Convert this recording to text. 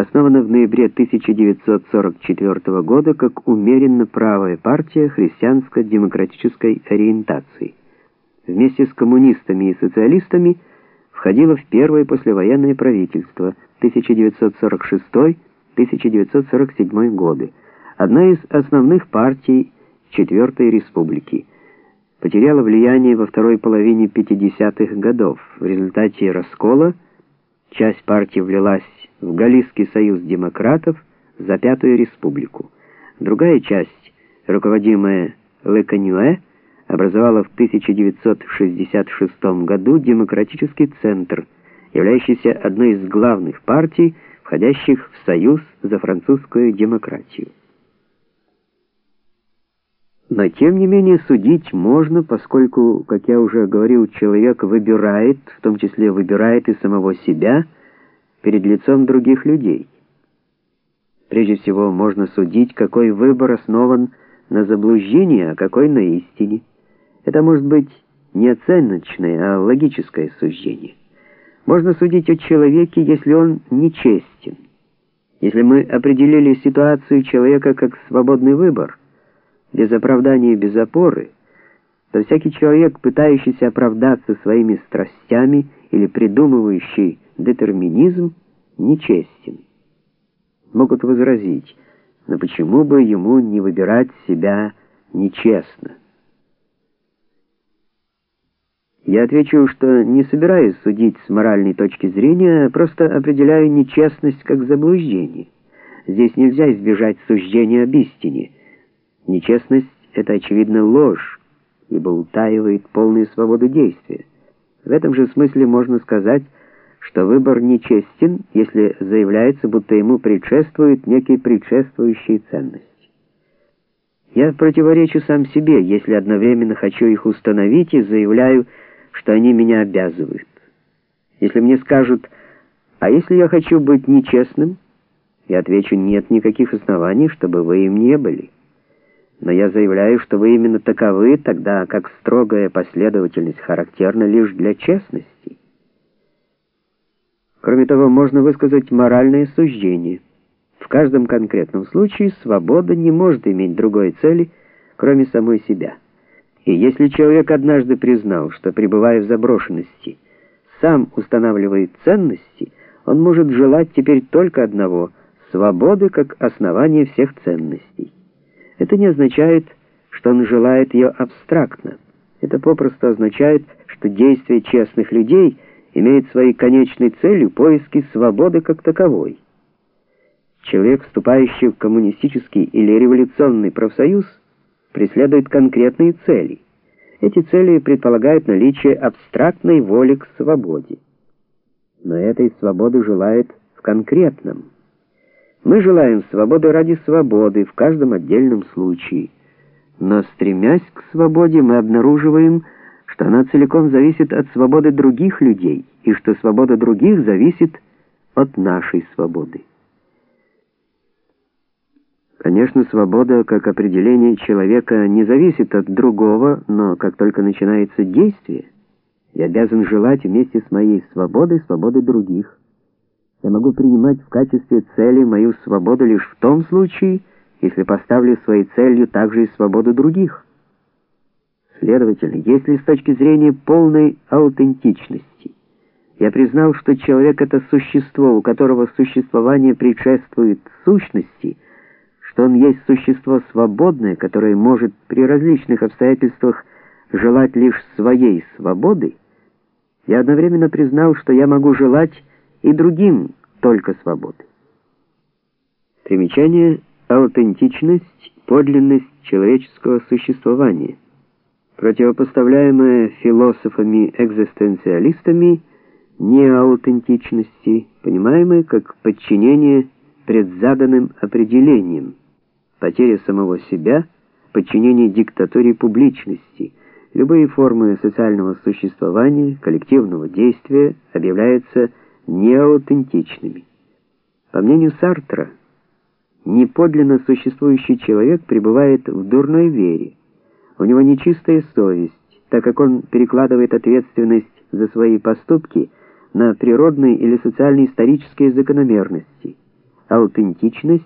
основана в ноябре 1944 года как умеренно правая партия христианско-демократической ориентации. Вместе с коммунистами и социалистами входила в первое послевоенное правительство 1946-1947 годы, одна из основных партий Четвертой Республики. Потеряла влияние во второй половине 50-х годов. В результате раскола часть партии влилась в Галлийский союз демократов за Пятую Республику. Другая часть, руководимая Леканюэ, образовала в 1966 году Демократический центр, являющийся одной из главных партий, входящих в Союз за французскую демократию. Но тем не менее судить можно, поскольку, как я уже говорил, человек выбирает, в том числе выбирает и самого себя, перед лицом других людей. Прежде всего, можно судить, какой выбор основан на заблуждении, а какой на истине. Это может быть не оценочное, а логическое суждение. Можно судить о человеке, если он нечестен. Если мы определили ситуацию человека как свободный выбор, без оправдания и без опоры, то всякий человек, пытающийся оправдаться своими страстями или придумывающий детерминизм, нечестен. Могут возразить, но почему бы ему не выбирать себя нечестно? Я отвечу, что не собираюсь судить с моральной точки зрения, просто определяю нечестность как заблуждение. Здесь нельзя избежать суждения об истине. Нечестность — это, очевидно, ложь, ибо утаивает полную свободу действия. В этом же смысле можно сказать, что выбор нечестен, если заявляется, будто ему предшествуют некие предшествующие ценности. Я противоречу сам себе, если одновременно хочу их установить и заявляю, что они меня обязывают. Если мне скажут, а если я хочу быть нечестным, я отвечу, нет никаких оснований, чтобы вы им не были. Но я заявляю, что вы именно таковы, тогда как строгая последовательность характерна лишь для честности. Кроме того, можно высказать моральное суждение. В каждом конкретном случае свобода не может иметь другой цели, кроме самой себя. И если человек однажды признал, что, пребывая в заброшенности, сам устанавливает ценности, он может желать теперь только одного — свободы как основания всех ценностей. Это не означает, что он желает ее абстрактно. Это попросту означает, что действия честных людей имеют своей конечной целью поиски свободы как таковой. Человек, вступающий в коммунистический или революционный профсоюз, преследует конкретные цели. Эти цели предполагают наличие абстрактной воли к свободе. Но этой свободы желает в конкретном. Мы желаем свободы ради свободы в каждом отдельном случае. Но стремясь к свободе, мы обнаруживаем, что она целиком зависит от свободы других людей, и что свобода других зависит от нашей свободы. Конечно, свобода как определение человека не зависит от другого, но как только начинается действие, я обязан желать вместе с моей свободой свободы других. Я могу принимать в качестве цели мою свободу лишь в том случае, если поставлю своей целью также и свободу других. Следовательно, если с точки зрения полной аутентичности я признал, что человек — это существо, у которого существование предшествует сущности — что он есть существо свободное, которое может при различных обстоятельствах желать лишь своей свободы, я одновременно признал, что я могу желать и другим только свободы. Примечание аутентичность, подлинность человеческого существования, противопоставляемая философами-экзистенциалистами неаутентичности, понимаемой как подчинение предзаданным определениям потеря самого себя, подчинение диктатуре публичности. Любые формы социального существования, коллективного действия объявляются неаутентичными. По мнению Сартра, неподлинно существующий человек пребывает в дурной вере. У него нечистая совесть, так как он перекладывает ответственность за свои поступки на природные или социально-исторические закономерности. аутентичность